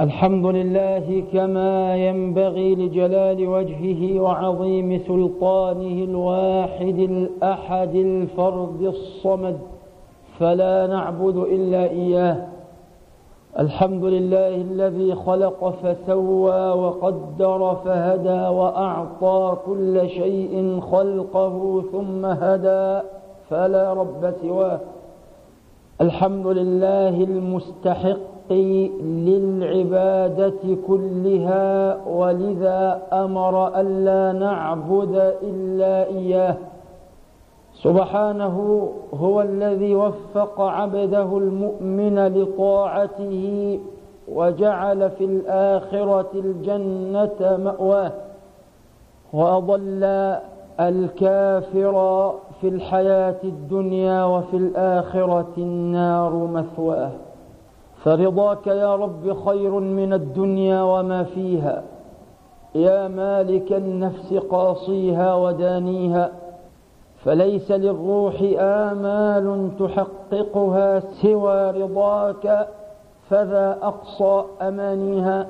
الحمد لله كما ينبغي لجلال وجهه وعظيم سلطانه الواحد الأحد الفرد الصمد فلا نعبد إلا إياه. الحمد لله الذي خلق فسوى وقدر فهدى وأعطى كل شيء خلقه ثم هدى فلا رب سواه. الحمد لله المستحق للعبادة كلها ولذا أمر ألا نعبد إلا إياه. سبحانه هو الذي وفق عبده المؤمن لطاعته وجعل في الآخرة الجنة مأواه وأضل الكافر في الحياة الدنيا وفي الآخرة النار مثواه. فرضاك يا رب خير من الدنيا وما فيها. يا مالك النفس قاصيها ودانيها فليس للروح آمال تحققها سوى رضاك فذا أقصى أمانيها.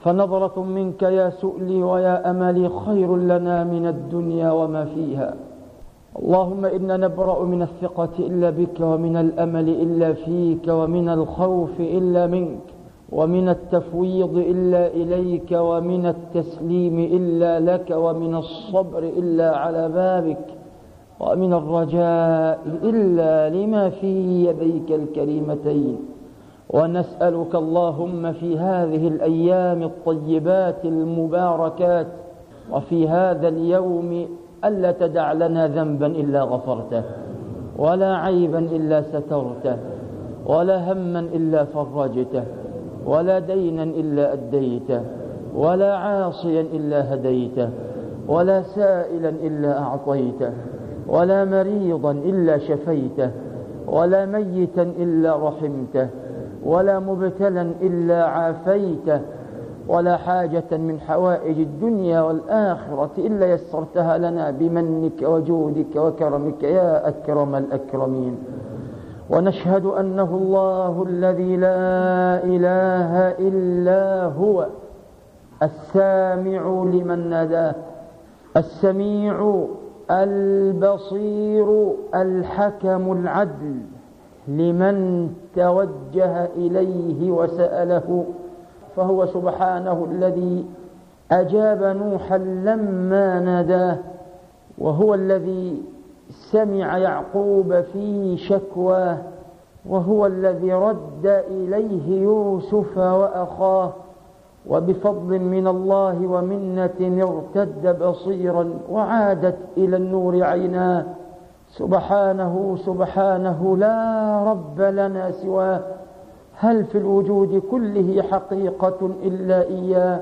فنظرة منك يا سؤلي ويا أملي خير لنا من الدنيا وما فيها. اللهم إنا نبرأ من الثقة إلا بك ومن الأمل إلا فيك ومن الخوف إلا منك ومن التفويض إلا إليك ومن التسليم إلا لك ومن الصبر إلا على بابك ومن الرجاء إلا لما في يديك الكريمتين ونسألك اللهم في هذه الأيام الطيبات المباركات وفي هذا اليوم ألا تدع لنا ذنبا إلا غفرته ولا عيبا إلا سترته ولا هما إلا فرجته ولا دينا إلا أديته ولا عاصيا إلا هديته ولا سائلا إلا أعطيته ولا مريضا إلا شفيته ولا ميتا إلا رحمته ولا مبتلا إلا عافيته ولا حاجة من حوائج الدنيا والآخرة إلا يسرتها لنا بمنك وجودك وكرمك يا أكرم الأكرمين. ونشهد أنه الله الذي لا إله إلا هو السامع لمن ناداه السميع البصير الحكم العدل لمن توجه إليه وسأله. فهو سبحانه الذي أجاب نوحا لما ناداه وهو الذي سمع يعقوب في شكواه وهو الذي رد إليه يوسف وأخاه وبفضل من الله ومنة ارتد بصيرا وعادت إلى النور عيناه. سبحانه سبحانه لا رب لنا سواه. هل في الوجود كله حقيقة إلا إياه؟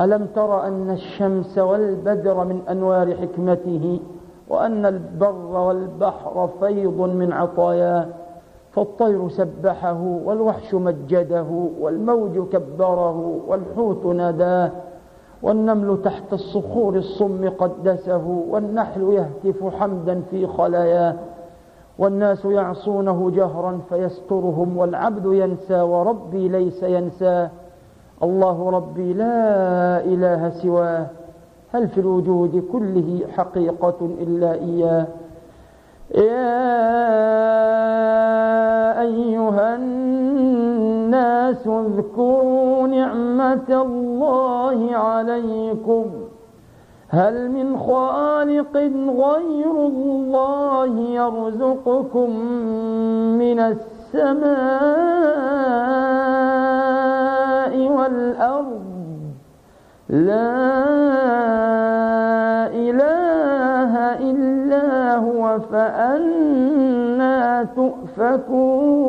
ألم تر أن الشمس والبدر من أنوار حكمته وأن البر والبحر فيض من عطاياه؟ فالطير سبحه والوحش مجده والموج كبره والحوت ناداه؟ والنمل تحت الصخور الصم قدسه والنحل يهتف حمدا في خلاياه؟ والناس يعصونه جهرا فيسترهم والعبد ينسى وربي ليس ينساه الله ربي لا إله سواه. هل في الوجود كله حقيقة إلا إياه؟ يا أيها الناس اذكروا نعمة الله عليكم. هل من خالق غير الله يرزقكم من السماء والأرض؟ لا إله إلا هو فأنا تؤفكون.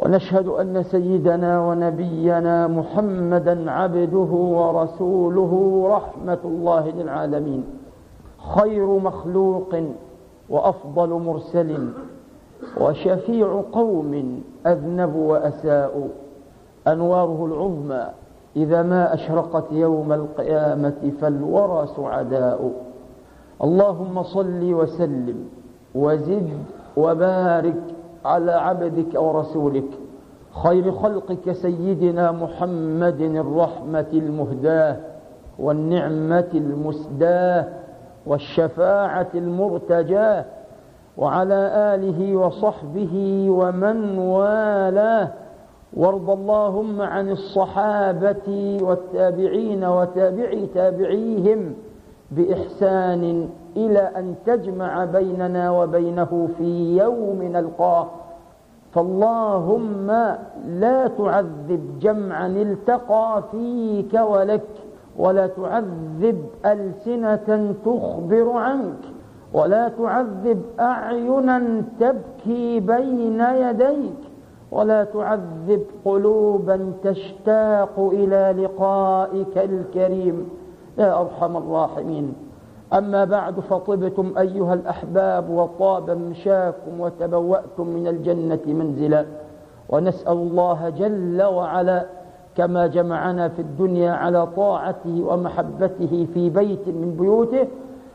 ونشهد أن سيدنا ونبينا محمدا عبده ورسوله رحمة الله للعالمين. خير مخلوق وأفضل مرسل وشفيع قوم أذنبوا وأساءوا أنواره العظمى إذا ما أشرقت يوم القيامة فالورى سعداء اللهم صل وسلم وزد وبارك على عبدك ورسولك خير خلقك سيدنا محمد الرحمة المهداة والنعمة المسداة والشفاعة المرتجاة وعلى آله وصحبه ومن والاه. وارض اللهم عن الصحابة والتابعين وتابعي تابعيهم بإحسان إلى أن تجمع بيننا وبينه في يوم نلقاه. فاللهم لا تعذب جمعا التقى فيك ولك ولا تعذب ألسنة تخبر عنك ولا تعذب أعينا تبكي بين يديك ولا تعذب قلوبا تشتاق إلى لقائك الكريم. يا أرحم الراحمين. أما بعد فطبتم أيها الأحباب وطاب مشاكم وتبوأتم من الجنة منزلا. ونسأل الله جل وعلا كما جمعنا في الدنيا على طاعته ومحبته في بيت من بيوته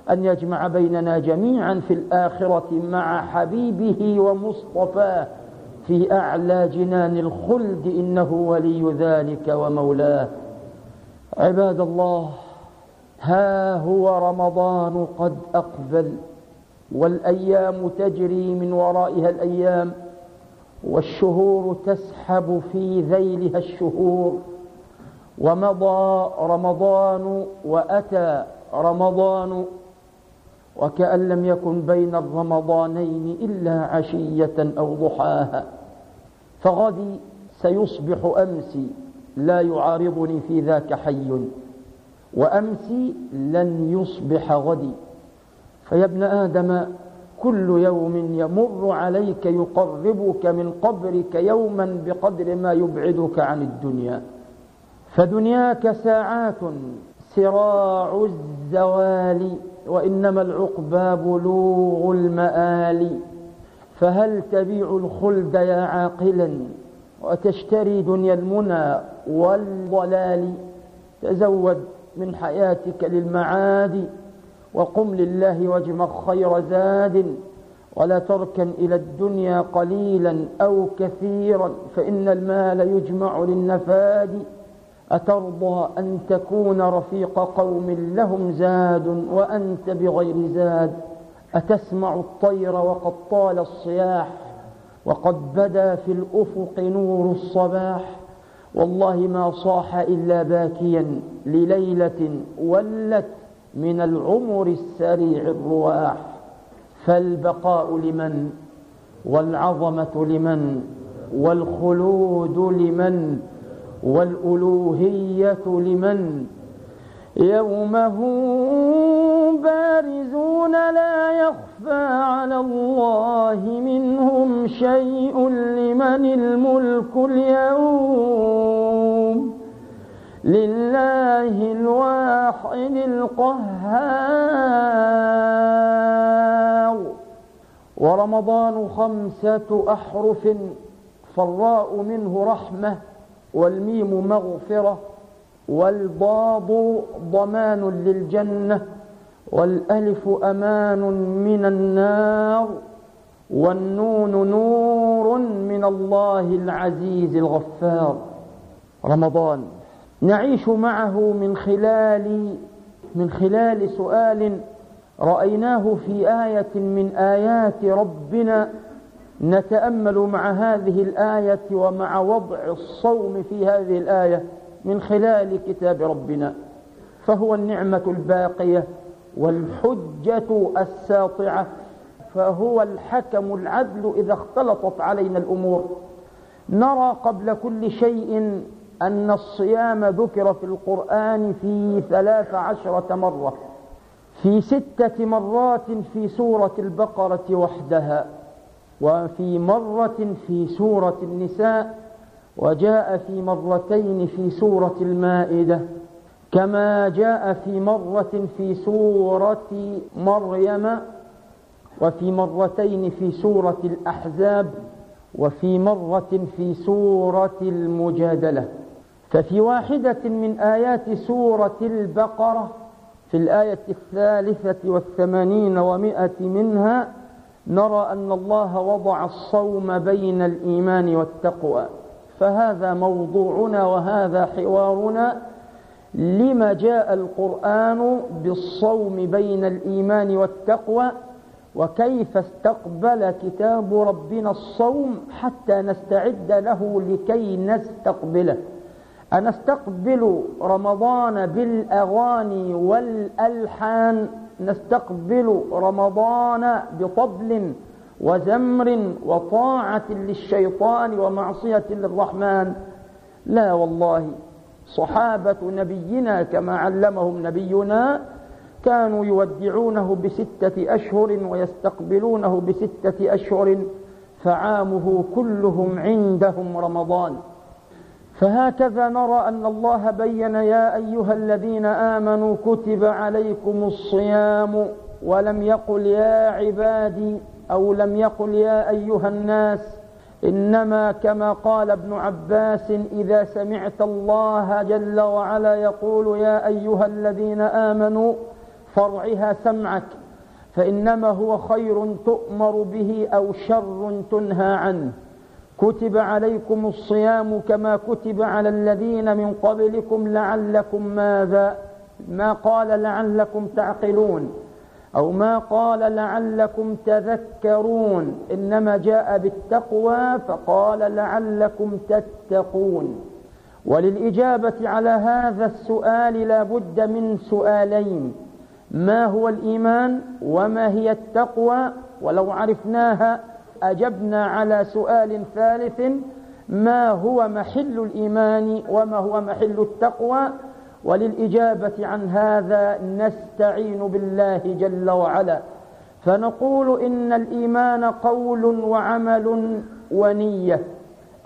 أن يجمع بيننا جميعا في الآخرة مع حبيبه ومصطفاه في أعلى جنان الخلد إنه ولي ذلك ومولاه. عباد الله ها هو رمضان قد أقبل والأيام تجري من ورائها الأيام والشهور تسحب في ذيلها الشهور. ومضى رمضان وأتى رمضان وكأن لم يكن بين الرمضانين إلا عشية أو ضحاها. فغدي سيصبح أمسي لا يعارضني في ذاك حي. وأمسي لن يصبح غدي. فيا ابن آدم كل يوم يمر عليك يقربك من قبرك يوما بقدر ما يبعدك عن الدنيا. فدنياك ساعات سراع الزوال وإنما العقبى بلوغ المآل. فهل تبيع الخلد يا عاقلا وتشتري دنيا المنى والضلال؟ تزود من حياتك للمعاد وقم لله واجمع خير زاد ولا تركن إلى الدنيا قليلا أو كثيرا فإن المال يجمع للنفاد أترضى أن تكون رفيق قوم لهم زاد وأنت بغير زاد أتسمع الطير وقد طال الصياح وقد بدا في الأفق نور الصباح والله ما صاح إلا باكيا لليلة ولت من العمر السريع الرواح فالبقاء لمن؟ والعظمة لمن؟ والخلود لمن؟ والألوهية لمن؟ يومه بارزون لا يخفى على الله منهم شيء لمن الملك اليوم. لله الواحد القهار. ورمضان خمسة أحرف فالراء منه رحمة والميم مغفرة. والضاد ضمان للجنة والألف أمان من النار والنون نور من الله العزيز الغفار. رمضان. نعيش معه من خلال من خلال سؤال رأيناه في آية من آيات ربنا. نتأمل مع هذه الآية ومع وضع الصوم في هذه الآية. من خلال كتاب ربنا فهو النعمة الباقية والحجة الساطعة فهو الحكم العدل إذا اختلطت علينا الأمور. نرى قبل كل شيء أن الصيام ذكر في القرآن في ثلاث عشرة مرة في ستة مرات في سورة البقرة وحدها وفي مرة في سورة النساء وجاء في مرتين في سورة المائدة كما جاء في مرة في سورة مريم وفي مرتين في سورة الأحزاب وفي مرة في سورة المجادلة. ففي واحدة من آيات سورة البقرة في الآية الثالثة والثمانين ومائة منها نرى أن الله وضع الصوم بين الإيمان والتقوى. فهذا موضوعنا وهذا حوارنا لما جاء القرآن بالصوم بين الإيمان والتقوى وكيف استقبل كتاب ربنا الصوم حتى نستعد له لكي نستقبله. أنستقبل رمضان بالأغاني والألحان نستقبل رمضان بطبل وزمر وطاعة للشيطان ومعصية للرحمن. لا والله صحابة نبينا كما علمهم نبينا كانوا يودعونه بستة أشهر ويستقبلونه بستة أشهر فعامه كلهم عندهم رمضان. فهكذا نرى أن الله بين يا أيها الذين آمنوا كتب عليكم الصيام ولم يقل يا عبادي أو لم يقل يا أيها الناس إنما كما قال ابن عباس إذا سمعت الله جل وعلا يقول يا أيها الذين آمنوا فرعها سمعك فإنما هو خير تؤمر به أو شر تنهى عنه. كتب عليكم الصيام كما كتب على الذين من قبلكم لعلكم ماذا؟ ما قال لعلكم تعقلون. أو ما قال لعلكم تذكرون إنما جاء بالتقوى فقال لعلكم تتقون. وللإجابة على هذا السؤال لا بد من سؤالين ما هو الإيمان وما هي التقوى؟ ولو عرفناها أجبنا على سؤال ثالث ما هو محل الإيمان وما هو محل التقوى؟ وللإجابة عن هذا نستعين بالله جل وعلا. فنقول إن الإيمان قول وعمل ونية.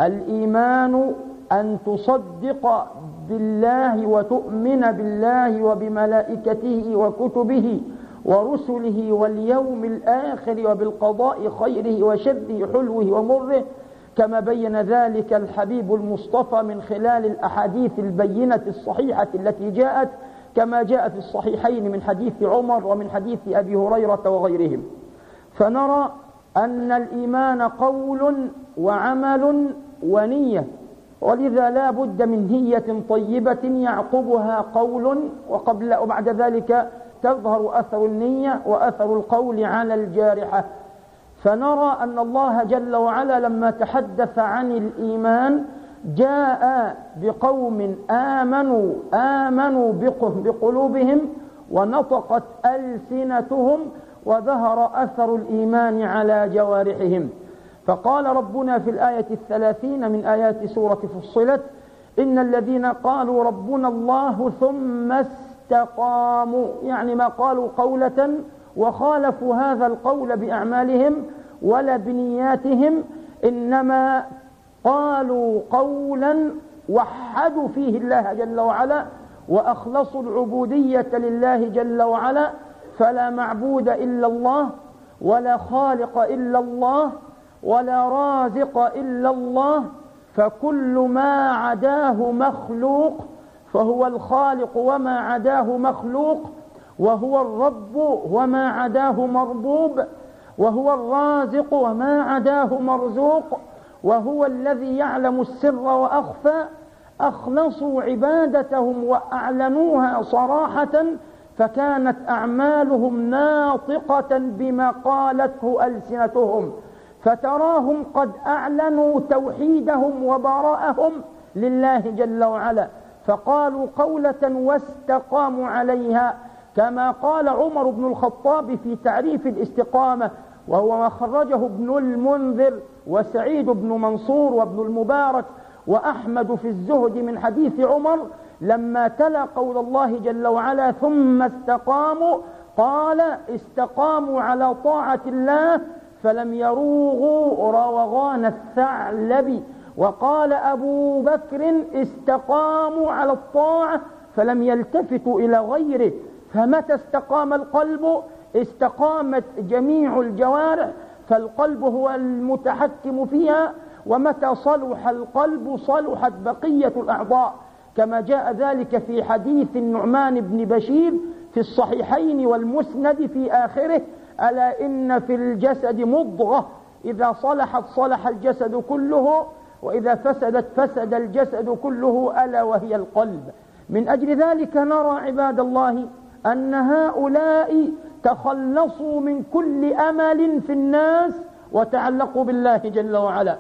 الإيمان أن تصدق بالله وتؤمن بالله وبملائكته وكتبه ورسله واليوم الآخر وبالقضاء خيره وشره حلوة ومره كما بين ذلك الحبيب المصطفى من خلال الأحاديث البينة الصحيحة التي جاءت كما جاء في الصحيحين من حديث عمر ومن حديث أبي هريرة وغيرهم. فنرى أن الإيمان قول وعمل ونية ولذا لا بد من نية طيبة يعقبها قول وقبل وبعد ذلك تظهر أثر النية وأثر القول على الجارحة. فنرى أن الله جل وعلا لما تحدث عن الإيمان جاء بقوم آمنوا آمنوا بقلوبهم ونطقت ألسنتهم وظهر أثر الإيمان على جوارحهم. فقال ربنا في الآية الثلاثين من آيات سورة فصلت إن الذين قالوا ربنا الله ثم استقاموا يعني ما قالوا قولة وخالفوا هذا القول بأعمالهم ولا بنياتهم إنما قالوا قولا وحدوا فيه الله جل وعلا وأخلصوا العبودية لله جل وعلا فلا معبود إلا الله ولا خالق إلا الله ولا رازق إلا الله فكل ما عداه مخلوق فهو الخالق وما عداه مخلوق وهو الرب وما عداه مربوب وهو الرازق وما عداه مرزوق وهو الذي يعلم السر وأخفى أخلصوا عبادتهم وأعلنوها صراحة فكانت أعمالهم ناطقة بما قالته ألسنتهم فتراهم قد أعلنوا توحيدهم وبراءهم لله جل وعلا فقالوا قولة واستقاموا عليها كما قال عمر بن الخطاب في تعريف الاستقامة وهو ما خرجه ابن المنذر وسعيد بن منصور وابن المبارك وأحمد في الزهد من حديث عمر لما تلا قول الله جل وعلا ثم استقاموا قال استقاموا على طاعة الله فلم يروغوا روغان الثعلب وقال أبو بكر استقاموا على الطاعة فلم يلتفتوا إلى غيره فمتى استقام القلب؟ استقامت جميع الجوارح فالقلب هو المتحكم فيها. ومتى صلح القلب؟ صلحت بقية الأعضاء. كما جاء ذلك في حديث النعمان بن بشير في الصحيحين والمسند في آخره ألا إن في الجسد مضغة؟ إذا صلحت صلح الجسد كله وإذا فسدت فسد الجسد كله ألا وهي القلب. من أجل ذلك نرى عباد الله أن هؤلاء تخلصوا من كل أمل في الناس وتعلقوا بالله جل وعلا.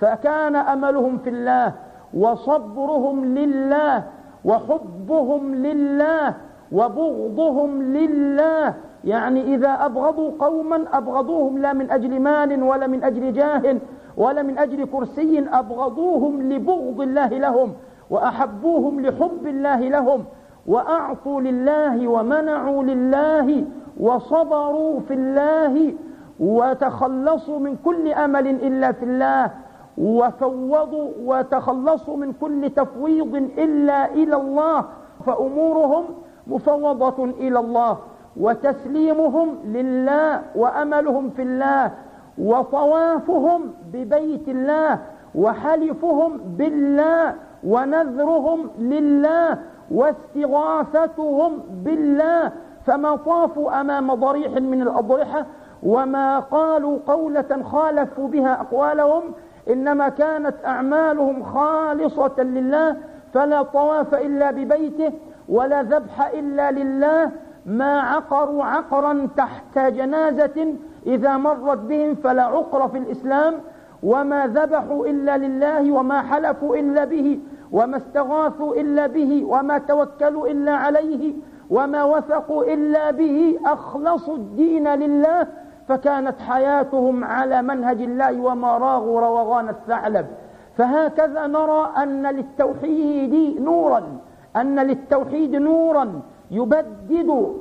فكان أملهم في الله وصبرهم لله وحبهم لله وبغضهم لله. يعني إذا أبغضوا قوما أبغضوهم لا من أجل مال ولا من أجل جاه ولا من أجل كرسي أبغضوهم لبغض الله لهم وأحبوهم لحب الله لهم. وأعطوا لله ومنعوا لله وصبروا في الله وتخلصوا من كل أمل إلا في الله وفوضوا وتخلصوا من كل تفويض إلا إلى الله فأمورهم مفوضة إلى الله وتسليمهم لله وأملهم في الله وطوافهم ببيت الله وحلفهم بالله ونذرهم لله واستغاثتهم بالله فما طافوا أمام ضريح من الأضرحة وما قالوا قولة خالفوا بها أقوالهم إنما كانت أعمالهم خالصة لله فلا طواف إلا ببيته ولا ذبح إلا لله ما عقروا عقرا تحت جنازة إذا مرت بهم فلا عقر في الإسلام وما ذبحوا إلا لله وما حلفوا إلا به. وما استغاثوا إلا به وما توكلوا إلا عليه وما وثقوا إلا به أخلصوا الدين لله فكانت حياتهم على منهج الله وما راغوا روغان الثعلب. فهكذا نرى أن للتوحيد نورا أن للتوحيد نورا يبدد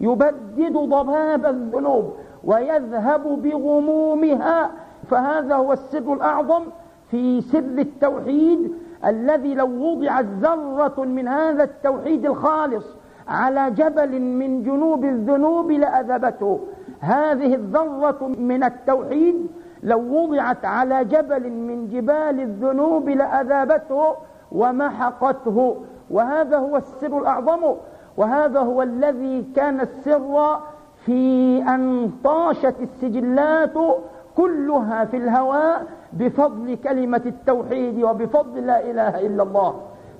يبدد ضباب الذنوب ويذهب بغمومها. فهذا هو السر الأعظم في سر التوحيد. الذي لو وضعت ذرة من هذا التوحيد الخالص على جبل من جنوب الذنوب لأذبته. هذه الذرة من التوحيد لو وضعت على جبل من جبال الذنوب لأذابته ومحقته. وهذا هو السر الأعظم. وهذا هو الذي كان السر في أن طاشت السجلات كلها في الهواء بفضل كلمة التوحيد وبفضل لا إله إلا الله.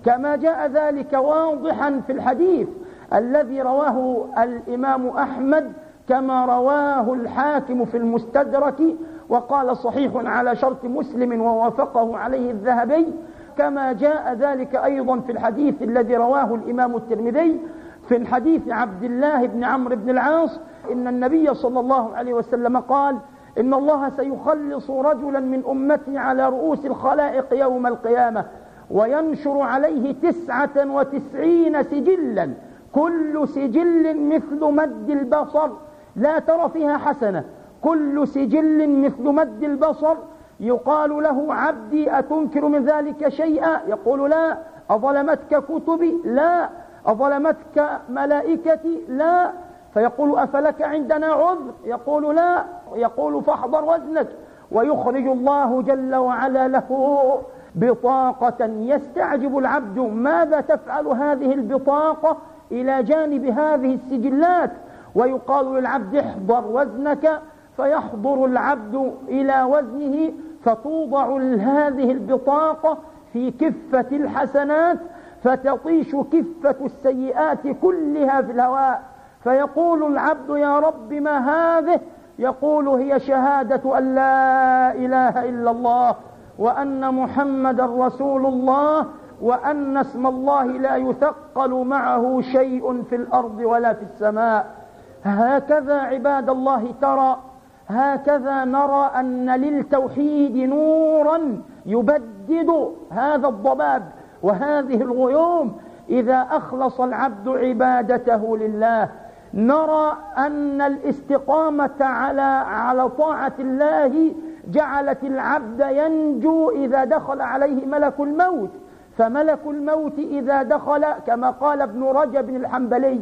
كما جاء ذلك واضحا في الحديث الذي رواه الإمام أحمد كما رواه الحاكم في المستدرك وقال صحيح على شرط مسلم ووافقه عليه الذهبي. كما جاء ذلك أيضا في الحديث الذي رواه الإمام الترمذي في الحديث عبد الله بن عمرو بن العاص إن النبي صلى الله عليه وسلم قال إن الله سيخلص رجلا من أمتي على رؤوس الخلائق يوم القيامة وينشر عليه تسعة وتسعين سجلا. كل سجل مثل مد البصر. لا ترى فيها حسنة. كل سجل مثل مد البصر. يقال له عبدي أتنكر من ذلك شيئا؟ يقول لا. أظلمتك كتبي؟ لا. أظلمتك ملائكتي؟ لا. فيقول أفلك عندنا عذر؟ يقول لا. يقول فاحضر وزنك. ويخرج الله جل وعلا له بطاقة يستعجب العبد ماذا تفعل هذه البطاقة إلى جانب هذه السجلات؟ ويقال للعبد احضر وزنك. فيحضر العبد إلى وزنه فتوضع هذه البطاقة في كفة الحسنات فتطيش كفة السيئات كلها في الهواء. فيقول العبد يا رب ما هذه؟ يقول هي شهادة أن لا إله إلا الله وأن محمد رسول الله وأن اسم الله لا يثقل معه شيء في الأرض ولا في السماء. هكذا عباد الله ترى هكذا نرى أن للتوحيد نورا يبدد هذا الضباب وهذه الغيوم. إذا أخلص العبد عبادته لله نرى أن الاستقامة على على طاعة الله جعلت العبد ينجو إذا دخل عليه ملك الموت. فملك الموت إذا دخل كما قال ابن رجب الحنبلي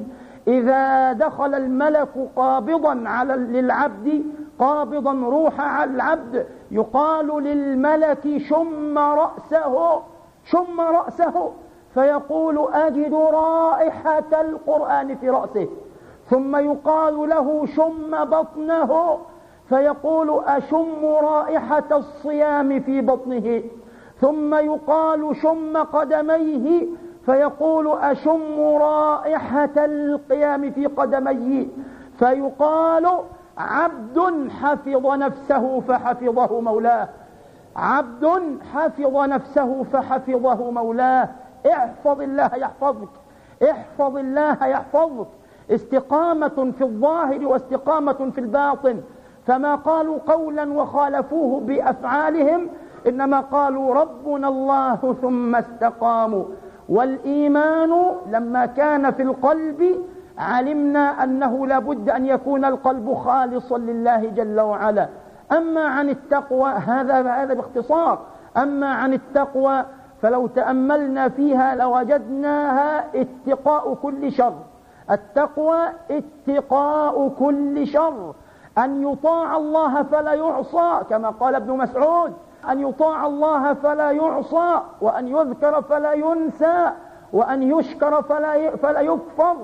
إذا دخل الملك قابضا على للعبد قابضا روح العبد يقال للملك شم رأسه شم رأسه فيقول أجد رائحة القرآن في رأسه. ثم يقال له شم بطنه فيقول أشم رائحة الصيام في بطنه. ثم يقال شم قدميه فيقول أشم رائحة القيام في قدمي فيقال عبد حفظ نفسه فحفظه مولاه. عبد حفظ نفسه فحفظه مولاه. احفظ الله يحفظك. احفظ الله يحفظك. استقامة في الظاهر واستقامة في الباطن. فما قالوا قولا وخالفوه بأفعالهم إنما قالوا ربنا الله ثم استقاموا. والإيمان لما كان في القلب علمنا أنه لابد أن يكون القلب خالصا لله جل وعلا. أما عن التقوى هذا هذا باختصار. أما عن التقوى فلو تأملنا فيها لوجدناها اتقاء كل شر. التقوى اتقاء كل شر. أن يطاع الله فلا يعصى كما قال ابن مسعود. أن يطاع الله فلا يعصى وأن يذكر فلا ينسى وأن يشكر فلا فلا يكفر.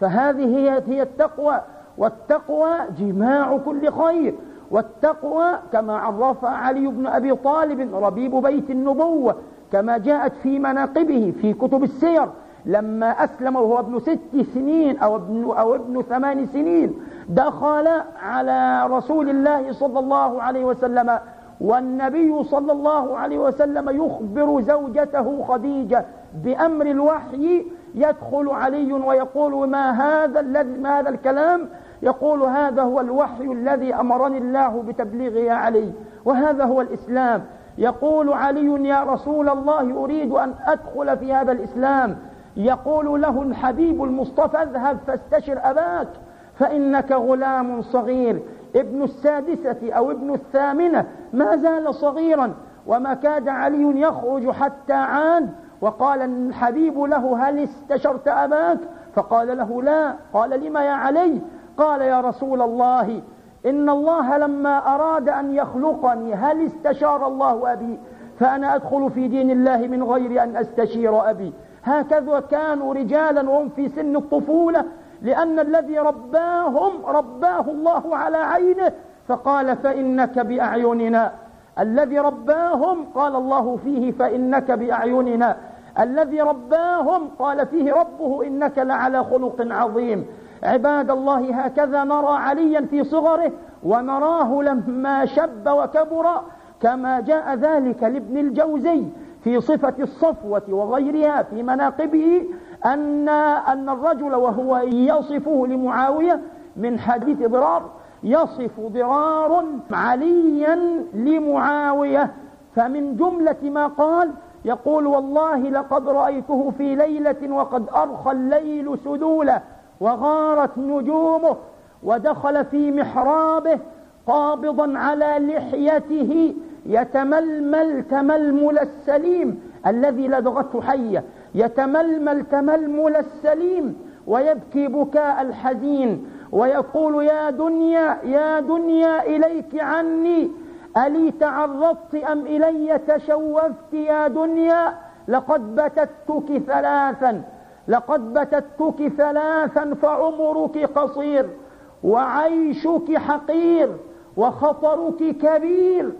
فهذه هي هي التقوى. والتقوى جماع كل خير. والتقوى كما عرف علي بن أبي طالب ربيب بيت النبوة كما جاءت في مناقبه في كتب السير. لما أسلم وهو ابن ست سنين أو ابن, أو ابن ثمان سنين دخل على رسول الله صلى الله عليه وسلم والنبي صلى الله عليه وسلم يخبر زوجته خديجة بأمر الوحي يدخل علي ويقول ما هذا الذي ما هذا الكلام؟ يقول هذا هو الوحي الذي أمرني الله بتبليغه يا علي وهذا هو الإسلام. يقول علي يا رسول الله أريد أن أدخل في هذا الإسلام. يقول له الحبيب المصطفى اذهب فاستشر أباك فإنك غلام صغير ابن السادسة أو ابن الثامنة ما زال صغيرا وما كاد علي يخرج حتى عاد. وقال الحبيب له هل استشرت أباك؟ فقال له لا. قال لما يا علي؟ قال يا رسول الله إن الله لما أراد أن يخلقني هل استشار الله أبي؟ فأنا أدخل في دين الله من غير أن أستشير أبي. هكذا كانوا رجالا وهم في سن الطفولة لأن الذي رباهم رباه الله على عينه فقال فإنك بأعيننا. الذي رباهم قال الله فيه فإنك بأعيننا. الذي رباهم قال فيه ربه إنك لعلى خلق عظيم. عباد الله هكذا نرى عليا في صغره ونراه لما شب وكبر كما جاء ذلك لابن الجوزي. في صفة الصفوة وغيرها في مناقبه أن أن الرجل وهو يصفه لمعاوية من حديث ضرار يصف ضرار عليا لمعاوية. فمن جملة ما قال يقول والله لقد رأيته في ليلة وقد أرخى الليل سدوله وغارت نجومه ودخل في محرابه قابضا على لحيته. يتململ تململ السليم الذي لدغته حية. يتململ تململ السليم ويبكي بكاء الحزين ويقول يا دنيا يا دنيا إليك عني. ألي تعرضت أم إلي تشوفت يا دنيا؟ لقد بتتك ثلاثا لقد بتتك ثلاثا فعمرك قصير وعيشك حقير وخطرك كبير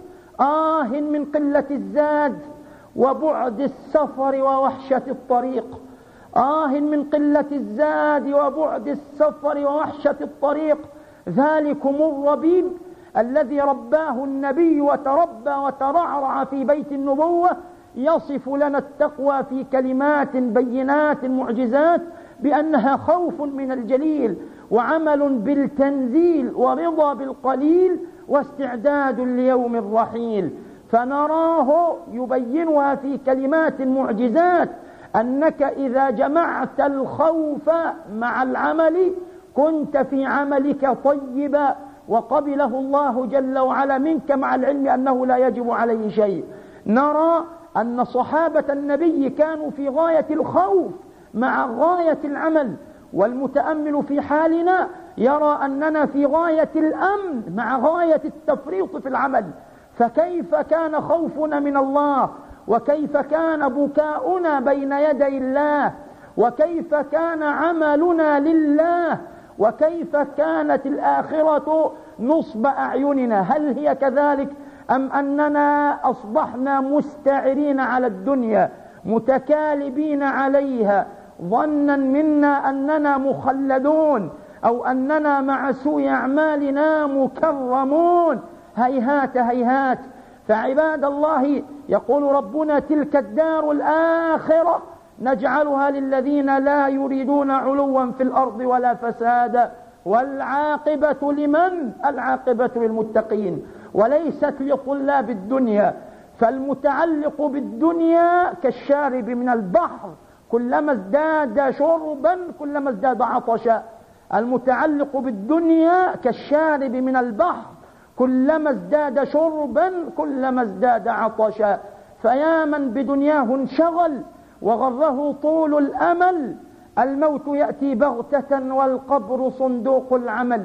آه من قلة الزاد وبعد السفر ووحشة الطريق. آه من قلة الزاد وبعد السفر ووحشة الطريق. ذلكم الربيب الذي رباه النبي وتربى وترعرع في بيت النبوة. يصف لنا التقوى في كلمات بينات معجزات بأنها خوف من الجليل. وعمل بالتنزيل ورضا بالقليل واستعداد ليوم الرحيل. فنراه يبينها في كلمات معجزات أنك إذا جمعت الخوف مع العمل كنت في عملك طيبا وقبله الله جل وعلا منك مع العلم أنه لا يجب عليه شيء. نرى أن صحابة النبي كانوا في غاية الخوف مع غاية العمل والمتأمل في حالنا يرى أننا في غاية الأمن مع غاية التفريط في العمل. فكيف كان خوفنا من الله؟ وكيف كان بكاؤنا بين يدي الله؟ وكيف كان عملنا لله؟ وكيف كانت الآخرة نصب أعيننا؟ هل هي كذلك أم أننا أصبحنا مستعرين على الدنيا متكالبين عليها ظنا منا أننا مخلدون أو أننا مع سوء أعمالنا مكرمون. هيهات هيهات. فعباد الله يقول ربنا تلك الدار الآخرة نجعلها للذين لا يريدون علوا في الأرض ولا فسادا والعاقبة لمن؟ العاقبة للمتقين. وليست لطلاب الدنيا فالمتعلق بالدنيا كالشارب من البحر. كلما ازداد شربا كلما ازداد عطشا. المتعلق بالدنيا كالشارب من البحر. كلما ازداد شربا كلما ازداد عطشا. فيا من بدنياه انشغل وغره طول الأمل. الموت يأتي بغتة والقبر صندوق العمل.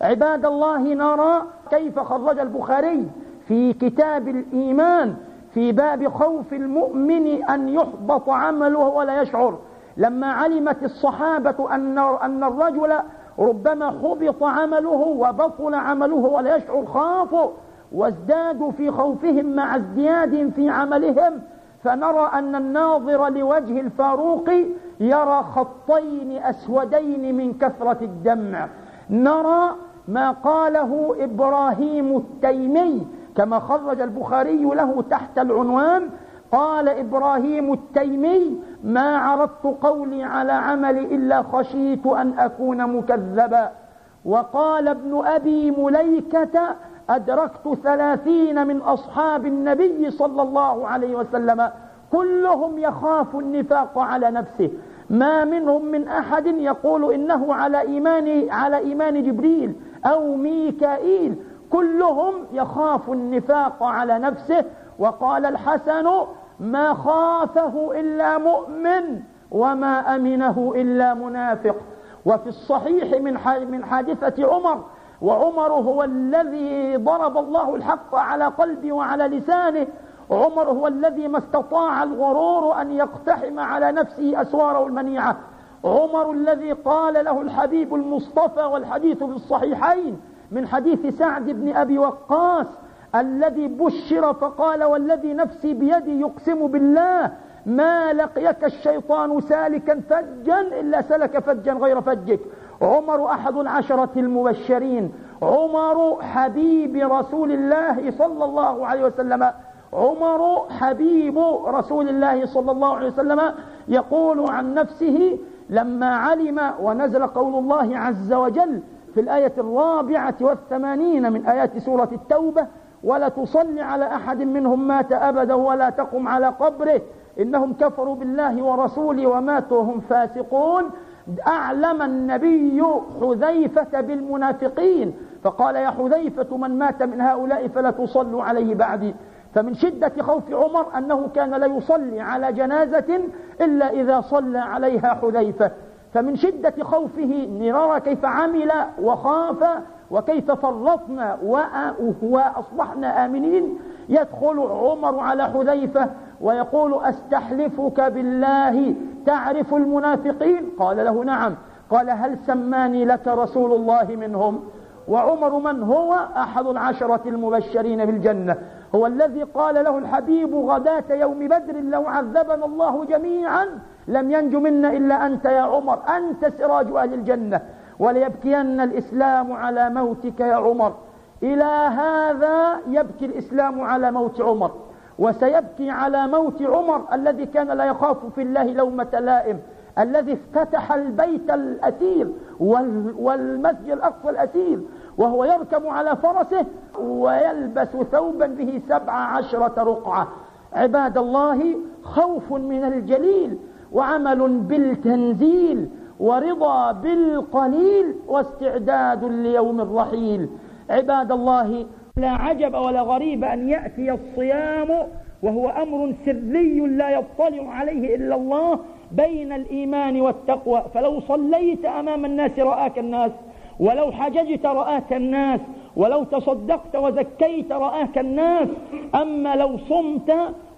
عباد الله نرى كيف خرج البخاري في كتاب الإيمان في باب خوف المؤمن أن يحبط عمله ولا يشعر. لما علمت الصحابة أن أن الرجل ربما حبط عمله وبطل عمله ولا يشعر خافوا وازدادوا في خوفهم مع ازدياد في عملهم فنرى أن الناظر لوجه الفاروق يرى خطين أسودين من كثرة الدمع. نرى ما قاله إبراهيم التيمي كما خرج البخاري له تحت العنوان قال إبراهيم التيمي ما عرضت قولي على عمل إلا خشيت أن أكون مكذبا. وقال ابن أبي مليكة أدركت ثلاثين من أصحاب النبي صلى الله عليه وسلم. كلهم يخاف النفاق على نفسه. ما منهم من أحد يقول إنه على إيمان, على إيمان جبريل أو ميكائيل كلهم يخاف النفاق على نفسه وقال الحسن ما خافه إلا مؤمن وما أمنه إلا منافق. وفي الصحيح من من حادثة عمر وعمر هو الذي ضرب الله الحق على قلبه وعلى لسانه. عمر هو الذي ما استطاع الغرور أن يقتحم على نفسه أسواره المنيعة. عمر الذي قال له الحبيب المصطفى والحديث في الصحيحين من حديث سعد بن أبي وقاص الذي بشر فقال والذي نفسي بيدي يقسم بالله ما لقيك الشيطان سالكا فجا إلا سلك فجا غير فجك. عمر أحد العشرة المبشرين. عمر حبيب رسول الله صلى الله عليه وسلم. عمر حبيب رسول الله صلى الله عليه وسلم يقول عن نفسه لما علم ونزل قول الله عز وجل في الآية الرابعة والثمانين من آيات سورة التوبة ولا تصلي على أحد منهم مات أبدا ولا تقم على قبره. إنهم كفروا بالله ورسوله وماتوا هم فاسقون. أعلم النبي حذيفة بالمنافقين. فقال يا حذيفة من مات من هؤلاء فلا تصلوا عليه بعدي. فمن شدة خوف عمر أنه كان لا يصلي على جنازة إلا إذا صلى عليها حذيفة. فمن شدة خوفه نرى كيف عمل وخاف وكيف فرطنا وأصبحنا آمنين. يدخل عمر على حذيفة ويقول أستحلفك بالله؟ تعرف المنافقين؟ قال له نعم. قال هل سماني لك رسول الله منهم؟ وعمر من هو أحد العشرة المبشرين بالجنة؟ هو الذي قال له الحبيب غداة يوم بدر لو عذبنا الله جميعا لم ينج منا إلا أنت يا عمر أنت سراج أهل الجنة. وليبكين الإسلام على موتك يا عمر. إلى هذا يبكي الإسلام على موت عمر. وسيبكي على موت عمر الذي كان لا يخاف في الله لومة لائم الذي افتتح البيت الأثير والمسجد الأقصى الأثير. وهو يركب على فرسه ويلبس ثوبا به سبع عشرة رقعة. عباد الله خوف من الجليل وعمل بالتنزيل ورضا بالقليل واستعداد ليوم الرحيل. عباد الله لا عجب ولا غريب أن يأتي الصيام وهو أمر سري لا يطلع عليه إلا الله بين الإيمان والتقوى. فلو صليت أمام الناس رآك الناس ولو حججت رآك الناس ولو تصدقت وزكيت رآك الناس أما لو صمت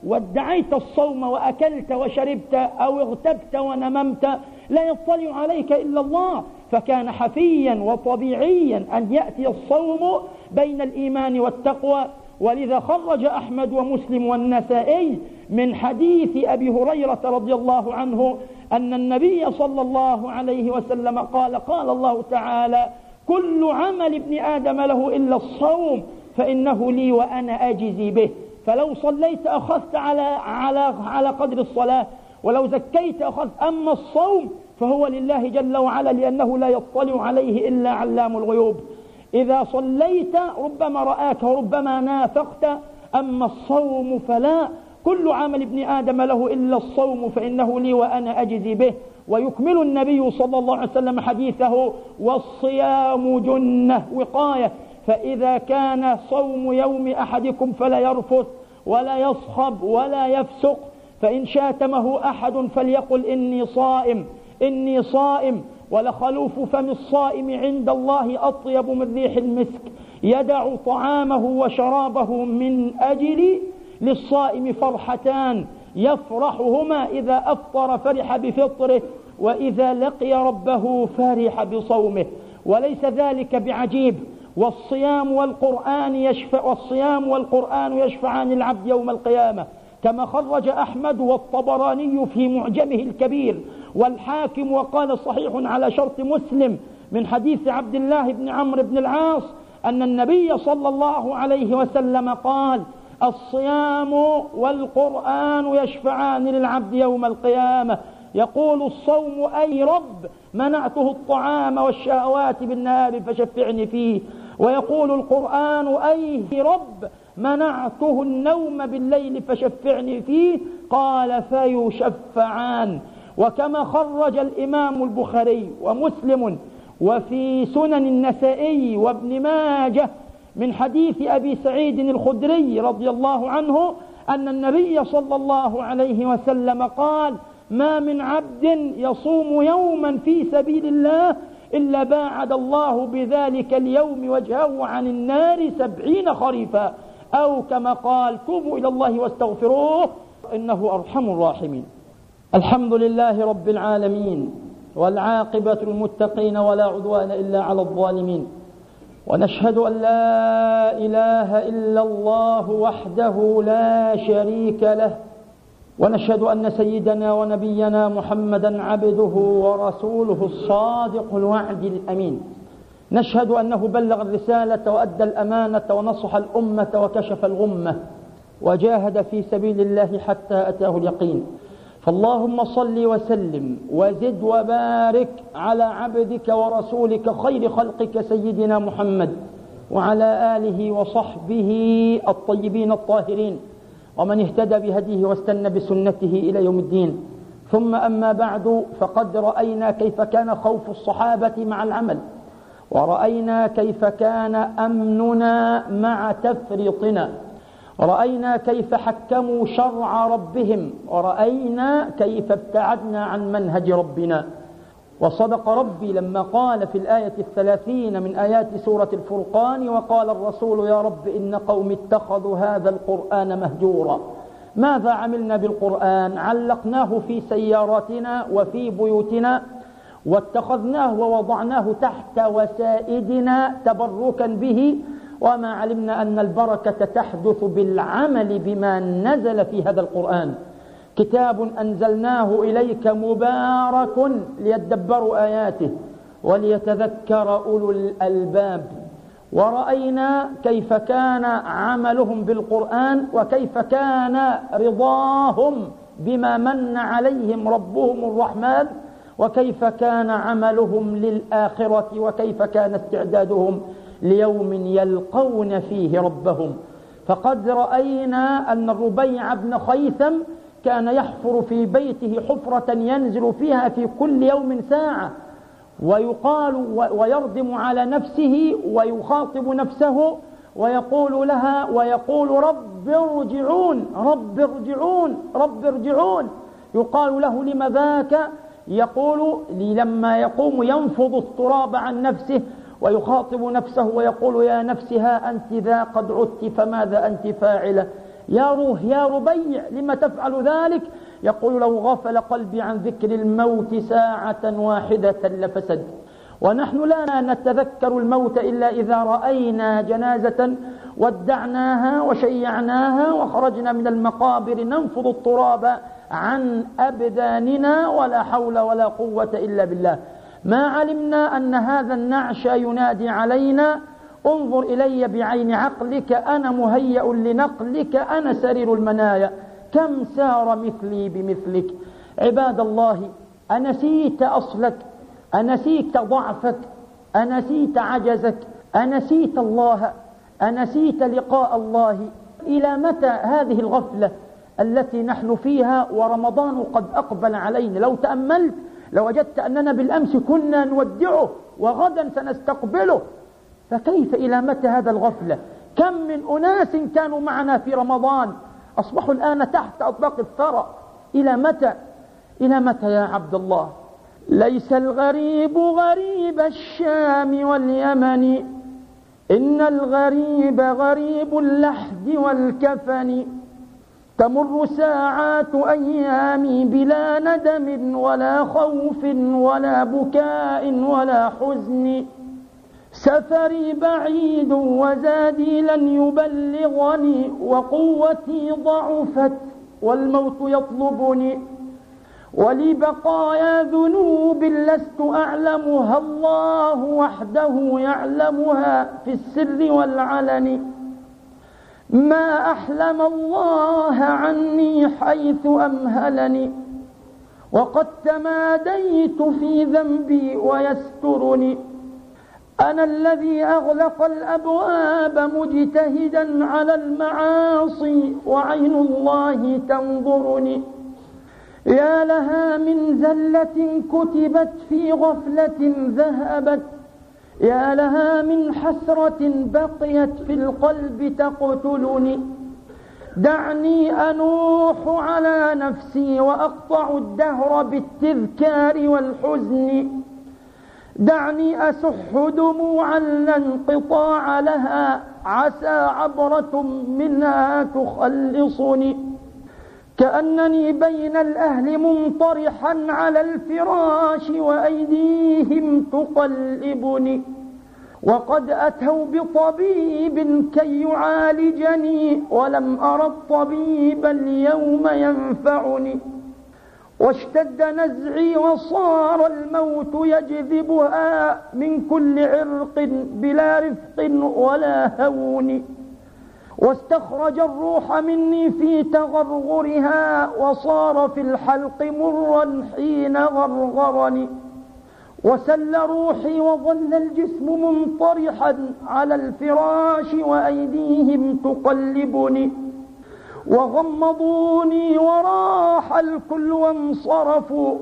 وادعيت الصوم وأكلت وشربت أو اغتبت ونممت لا يطلع عليك إلا الله. فكان حفيا وطبيعيا أن يأتي الصوم بين الإيمان والتقوى. ولذا خرج أحمد ومسلم والنسائي من حديث أبي هريرة رضي الله عنه أن النبي صلى الله عليه وسلم قال قال الله تعالى كل عمل ابن آدم له إلا الصوم فإنه لي وأنا أجزي به. فلو صليت أخذت على, على, على قدر الصلاة ولو زكيت أخذت أما الصوم فهو لله جل وعلا لأنه لا يطلع عليه إلا علام الغيوب. إذا صليت ربما رآك وربما نافقت أما الصوم فلا. كل عمل ابن آدم له إلا الصوم فإنه لي وأنا أجزي به. ويكمل النبي صلى الله عليه وسلم حديثه والصيام جنة وقاية. فإذا كان صوم يوم أحدكم فلا يرفث ولا يصخب ولا يفسق. فإن شاتمه أحد فليقل إني صائم إني صائم. ولخلوف فم الصائم عند الله أطيب من ريح المسك. يدع طعامه وشرابه من أجل للصائم فرحتان يفرحهما إذا أفطر فرح بفطره وإذا لقي ربه فرح بصومه. وليس ذلك بعجيب. والصيام والقرآن يشفع والصيام والقرآن يشفعان العبد يوم القيامة. كما خرج أحمد والطبراني في معجمه الكبير. والحاكم وقال صحيح على شرط مسلم من حديث عبد الله بن عمرو بن العاص أن النبي صلى الله عليه وسلم قال الصيام والقرآن يشفعان للعبد يوم القيامة. يقول الصوم أي رب منعته الطعام والشهوات بالنهار فشفعني فيه. ويقول القرآن أي رب منعته النوم بالليل فشفعني فيه. قال فيشفعان. وكما خرج الإمام البخاري ومسلم وفي سنن النسائي وابن ماجه من حديث أبي سعيد الخدري رضي الله عنه أن النبي صلى الله عليه وسلم قال ما من عبد يصوم يوما في سبيل الله إلا باعد الله بذلك اليوم وجهه عن النار سبعين خريفا أو كما قال توبوا إلى الله واستغفروه إنه أرحم الراحمين الحمد لله رب العالمين والعاقبة المتقين ولا عدوان إلا على الظالمين. ونشهد أن لا إله إلا الله وحده لا شريك له ونشهد أن سيدنا ونبينا محمدا عبده ورسوله الصادق الوعد الأمين. نشهد أنه بلغ الرسالة وأدى الأمانة ونصح الأمة وكشف الغمة وجاهد في سبيل الله حتى أتاه اليقين. فاللهم صل وسلم وزد وبارك على عبدك ورسولك خير خلقك سيدنا محمد وعلى آله وصحبه الطيبين الطاهرين. ومن اهتدى بهديه واستنى بسنته إلى يوم الدين. ثم أما بعد فقد رأينا كيف كان خوف الصحابة مع العمل. ورأينا كيف كان أمننا مع تفريطنا. رأينا كيف حكموا شرع ربهم ورأينا كيف ابتعدنا عن منهج ربنا. وصدق ربي لما قال في الآية الثلاثين من آيات سورة الفرقان وقال الرسول يا رب إن قوم اتخذوا هذا القرآن مهجورا. ماذا عملنا بالقرآن؟ علقناه في سياراتنا وفي بيوتنا واتخذناه ووضعناه تحت وسائدنا تبركا به وما علمنا أن البركة تحدث بالعمل بما نزل في هذا القرآن. كتاب أنزلناه إليك مبارك ليدبروا آياته وليتذكر أولو الألباب. ورأينا كيف كان عملهم بالقرآن وكيف كان رضاهم بما من عليهم ربهم الرحمن وكيف كان عملهم للآخرة وكيف كان استعدادهم ليوم يلقون فيه ربهم. فقد رأينا أن الربيع بن خيثم كان يحفر في بيته حفرة ينزل فيها في كل يوم ساعة ويقال ويردم على نفسه ويخاطب نفسه ويقول لها ويقول رب ارجعون رب ارجعون رب ارجعون. يقال له لم ذاك يقول لما يقوم ينفض التراب عن نفسه ويخاطب نفسه ويقول يا نفس ها أنت ذا قد عدت فماذا أنت فاعلة؟ يا روح يا ربيع لم تفعل ذلك؟ يقول لو غفل قلبي عن ذكر الموت ساعة واحدة لفسد. ونحن لا نتذكر الموت إلا إذا رأينا جنازة ودعناها وشيعناها وخرجنا من المقابر ننفض التراب عن أبداننا ولا حول ولا قوة إلا بالله. ما علمنا أن هذا النعش ينادي علينا. انظر إلي بعين عقلك أنا مهيأ لنقلك أنا سرير المنايا. كم سار مثلي بمثلك؟ عباد الله أنسيت أصلك أنسيت ضعفك أنسيت عجزك أنسيت الله أنسيت لقاء الله. إلى متى هذه الغفلة التي نحن فيها؟ ورمضان قد أقبل علينا. لو تأملت لوجدت أننا بالأمس كنا نودعه وغدا سنستقبله فكيف إلى متى هذا الغفلة؟ كم من أناس كانوا معنا في رمضان؟ أصبحوا الآن تحت أطباق الثرى. إلى متى؟ إلى متى يا عبد الله؟ ليس الغريب غريب الشام واليمن إن الغريب غريب اللحد والكفن. تمر ساعات أيامي بلا ندم ولا خوف ولا بكاء ولا حزن. سفري بعيد وزادي لن يبلغني وقوتي ضعفت والموت يطلبني. ولي بقايا ذنوب لست أعلمها الله وحده يعلمها في السر والعلن. ما أحلم الله عني حيث أمهلني وقد تماديت في ذنبي ويسترني. أنا الذي أغلق الأبواب مجتهدا على المعاصي وعين الله تنظرني. يا لها من زلة كتبت في غفلة ذهبت يا لها من حسرة بقيت في القلب تقتلني. دعني أنوح على نفسي وأقطع الدهر بالتذكار والحزن. دعني أسح دموعا لا انقطاع لها عسى عبرة منها تخلصني. كأنني بين الأهل منطرحا على الفراش وأيديهم تقلبني. وقد أتوا بطبيب كي يعالجني ولم أر الطبيب اليوم ينفعني. واشتد نزعي وصار الموت يجذبها من كل عرق بلا رفق ولا هون. واستخرج الروح مني في تغرغرها وصار في الحلق مرا حين غرغرني. وسل روحي وظل الجسم منطرحا على الفراش وأيديهم تقلبني. وغمضوني وراح الكل وانصرفوا.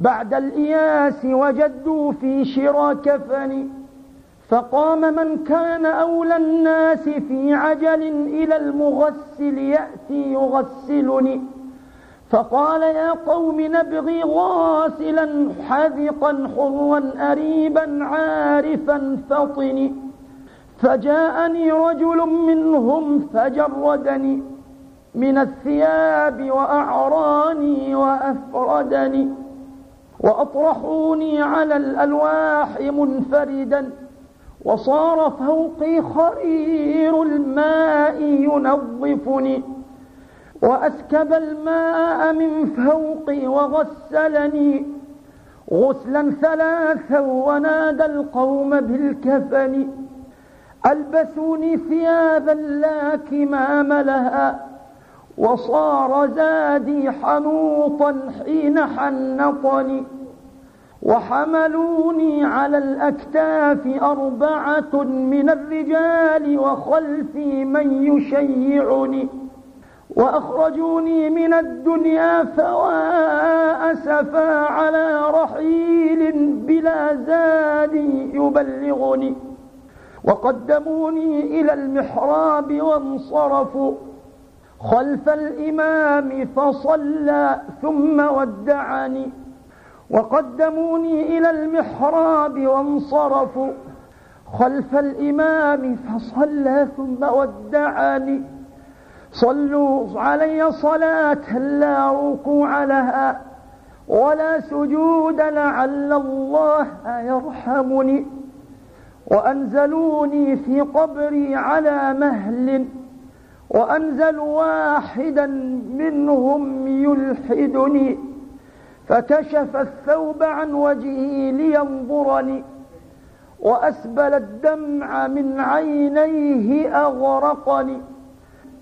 بعد الإياس وجدوا في شرى كفني فقام من كان أولى الناس في عجل إلى المغسل يأتي يغسلني. فقال يا قوم نبغي غاسلا حذقا حرا أريبا عارفا فطني. فجاءني رجل منهم فجردني من الثياب وأعراني وأفردني. وأطرحوني على الألواح منفردا. وصار فوقي خرير الماء ينظفني وأسكب الماء من فوقي وغسلني. غسلا ثلاثا ونادى القوم بالكفن ألبسوني ثيابا لا كمام لها. وصار زادي حنوطا حين حنطني وحملوني على الأكتاف أربعة من الرجال وخلفي من يشيعني وأخرجوني من الدنيا فوا أسفا على رحيل بلا زاد يبلغني وقدموني إلى المحراب وانصرفوا. خلف الإمام فصلى ثم ودعني. وقدموني إلى المحراب وانصرفوا خلف الإمام فصلى ثم ودعني. صلوا علي صلاة لا ركوع لها ولا سجود لعل الله يرحمني. وأنزلوني في قبري على مهل وأنزل واحدا منهم يلحدني. فكشف الثوب عن وجهي لينظرني وأسبل الدمع من عينيه أغرقني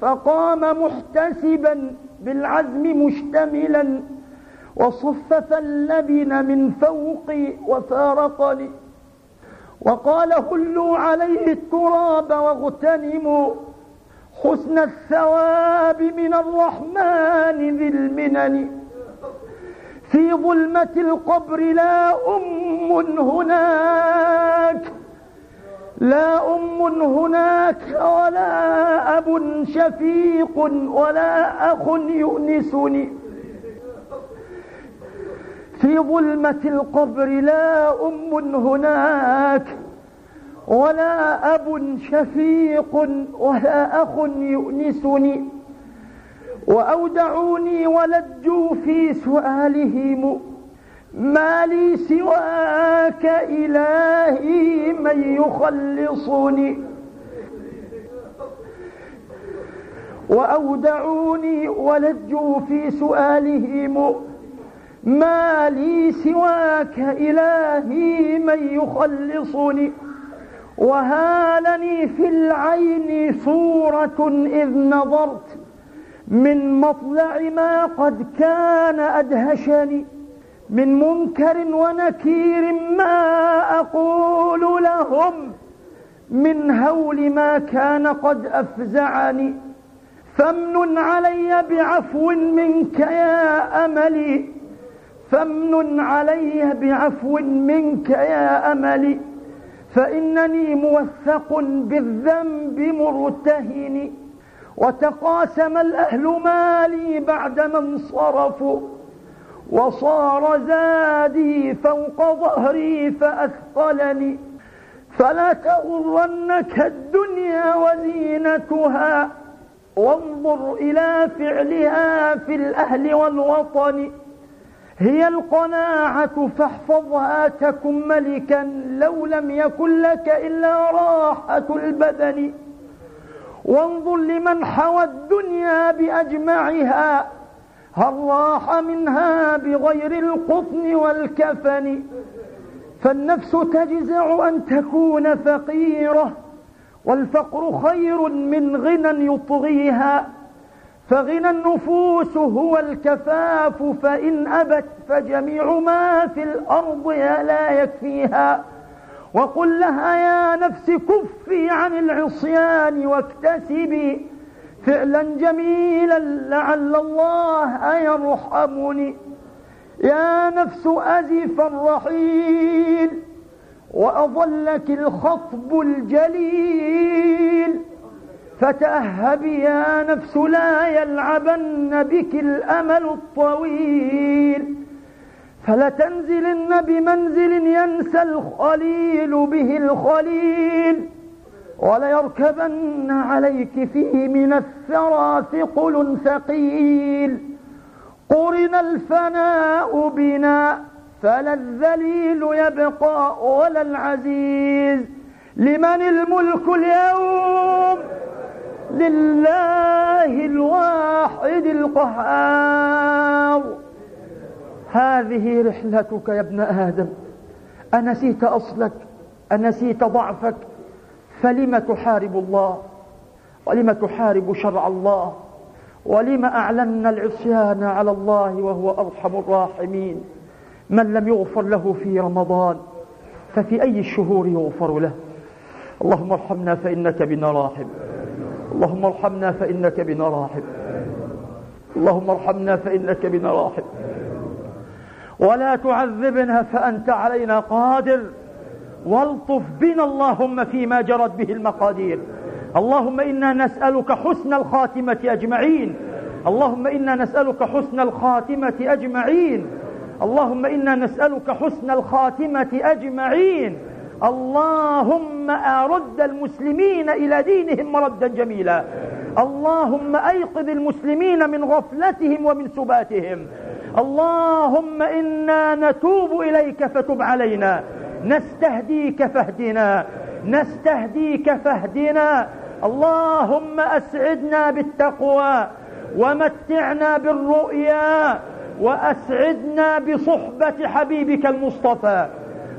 فقام محتسبا بالعزم مشتملا وصفف اللبن من فوقي وفارقني وقال هلوا عليه التراب واغتنموا حسن الثواب من الرحمن ذي المنن في ظلمة القبر لا أم هناك لا أم هناك ولا أب شفيق ولا أخ يؤنسني. في ظلمة القبر لا أم هناك ولا أب شفيق ولا أخ يؤنسني. وأودعوني ولجوا في سؤالهم ما لي سواك إلهي من يخلصني؟ وأودعوني ولجوا في سؤالهم ما لي سواك إلهي من يخلصني؟ وهالني في العين صورة إذ نظرت من مطلع ما قد كان أدهشني من منكر ونكير ما أقول لهم من هول ما كان قد أفزعني. فامن علي بعفو منك يا أملي فامن علي بعفو منك يا أملي. فإنني موثق بالذنب مرتهن. وتقاسم الأهل مالي بعدما انصرفوا وصار زادي فوق ظهري فأثقلني. فلا تغرنك الدنيا وزينتها وانظر إلى فعلها في الأهل والوطن. هي القناعة فاحفظها تكن ملكا لو لم يكن لك إلا راحة البدن. وانظر لمن حوى الدنيا بأجمعها هل راح منها بغير القطن والكفن؟ فالنفس تجزع أن تكون فقيرة والفقر خير من غنى يطغيها فغنى النفوس هو الكفاف فإن أبت فجميع ما في الأرض لا يكفيها. وقل لها يا نفس كفي عن العصيان واكتسبي فعلا جميلا لعل الله يرحمني يا نفس أزف الرحيل وأظلك الخطب الجليل. فتأهبي يا نفس لا يلعبن بك الأمل الطويل. فلتنزلن بمنزل ينسى الخليل به الخليل وليركبن عليك فيه من الثرى ثقل ثقيل قرن الفناء بنا فلا الذليل يبقى ولا العزيز لمن الملك اليوم لله الواحد القهار هذه رحلتك يا ابن آدم. أنسيت أصلك أنسيت ضعفك. فلم تحارب الله؟ ولم تحارب شرع الله؟ ولم أعلن العصيان على الله وهو أرحم الراحمين؟ من لم يغفر له في رمضان ففي أي الشهور يغفر له؟ اللهم ارحمنا فإنك بنا راحم. اللهم ارحمنا فإنك بنا راحم. اللهم ارحمنا فإنك بنا راحم. ولا تعذبنا فأنت علينا قادر. والطف بنا اللهم فيما جرت به المقادير. اللهم إنا نسألك حسن الخاتمة أجمعين. اللهم إنا نسألك حسن الخاتمة أجمعين. اللهم إنا نسألك حسن الخاتمة أجمعين. اللهم أرد المسلمين إلى دينهم مردا جميلا. اللهم أيقظ المسلمين من غفلتهم ومن سباتهم اللهم إنا نتوب إليك فتب علينا. نستهديك فاهدنا. نستهديك فاهدنا. اللهم أسعدنا بالتقوى ومتعنا بالرؤيا وأسعدنا بصحبة حبيبك المصطفى.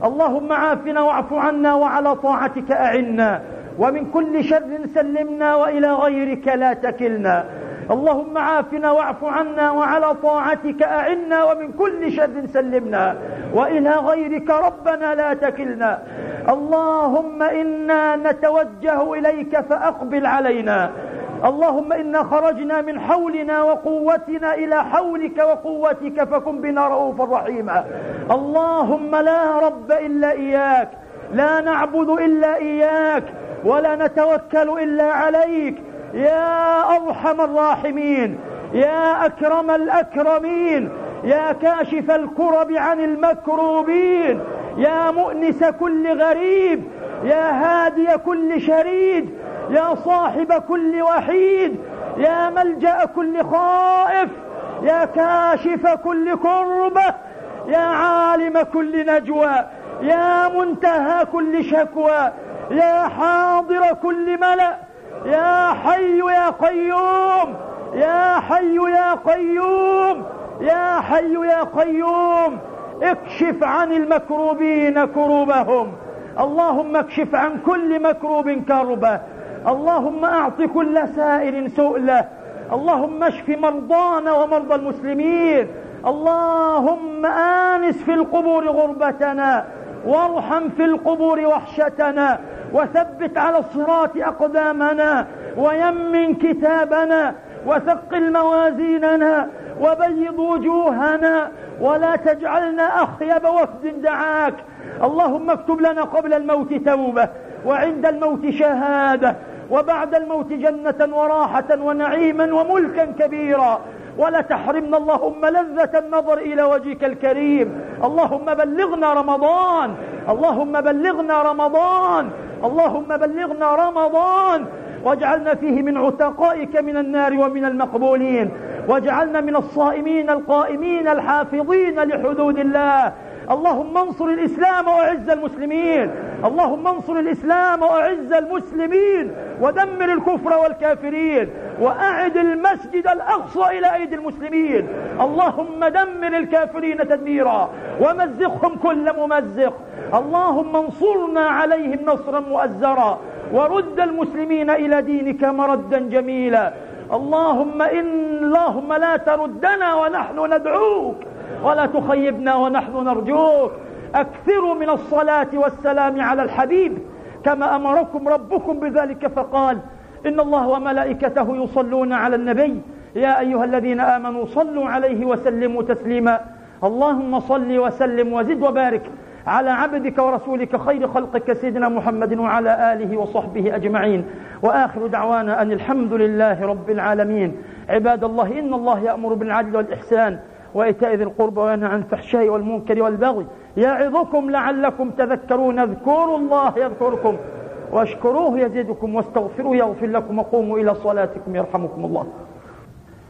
اللهم عافنا واعف عنا وعلى طاعتك أعنا. ومن كل شر سلمنا وإلى غيرك لا تكلنا. اللهم عافنا واعف عنا وعلى طاعتك أعنا ومن كل شر سلمنا وإلى غيرك ربنا لا تكلنا. اللهم إنا نتوجه إليك فأقبل علينا. اللهم إنا خرجنا من حولنا وقوتنا إلى حولك وقوتك فكن بنا رؤوفا رحيما. اللهم لا رب إلا إياك لا نعبد إلا إياك ولا نتوكل إلا عليك. يا أرحم الراحمين يا أكرم الأكرمين يا كاشف الكرب عن المكروبين يا مؤنس كل غريب يا هادي كل شريد يا صاحب كل وحيد يا ملجأ كل خائف يا كاشف كل كربة يا عالم كل نجوى يا منتهى كل شكوى يا حاضر كل ملأ يا حي يا قيوم يا حي يا قيوم يا حي يا قيوم اكشف عن المكروبين كروبهم. اللهم اكشف عن كل مكروب كربه اللهم أعط كل سائر سؤله. اللهم اشف مرضانا ومرضى المسلمين. اللهم آنس في القبور غربتنا. وارحم في القبور وحشتنا وثبت على الصراط أقدامنا ويمن كتابنا وثقل موازيننا وبيض وجوهنا ولا تجعلنا أخيب وفد دعاك. اللهم اكتب لنا قبل الموت توبة وعند الموت شهادة وبعد الموت جنة وراحة ونعيما وملكا كبيرا. ولا تحرمنا اللهم لذة النظر إلى وجهك الكريم. اللهم بلغنا رمضان. اللهم بلغنا رمضان. اللهم بلغنا رمضان. واجعلنا فيه من عتقائك من النار ومن المقبولين. واجعلنا من الصائمين القائمين الحافظين لحدود الله. اللهم انصر الإسلام وأعز المسلمين. اللهم انصر الإسلام وأعز المسلمين. ودمر الكفر والكافرين. وأعد المسجد الأقصى إلى أيدي المسلمين. اللهم دمر الكافرين تدميرا. ومزقهم كل ممزق. اللهم انصرنا عليهم نصرا مؤزرا. ورد المسلمين إلى دينك مردا جميلا. اللهم إن اللهم لا تردنا ونحن ندعوك. ولا تخيبنا ونحن نرجوك. أكثروا من الصلاة والسلام على الحبيب كما أمركم ربكم بذلك فقال إن الله وملائكته يصلون على النبي. يا أيها الذين آمنوا صلوا عليه وسلموا تسليما. اللهم صل وسلم وزد وبارك على عبدك ورسولك خير خلقك سيدنا محمد وعلى آله وصحبه أجمعين. وآخر دعوانا أن الحمد لله رب العالمين. عباد الله إن الله يأمر بالعدل والإحسان. وإيتاء ذي القربى وينهى عن الفحشاء والمنكر والبغي يعظكم لعلكم تذكرون. اذكروا الله يذكركم واشكروه يزدكم واستغفروه يغفر لكم وقوموا إلى صلاتكم يرحمكم الله.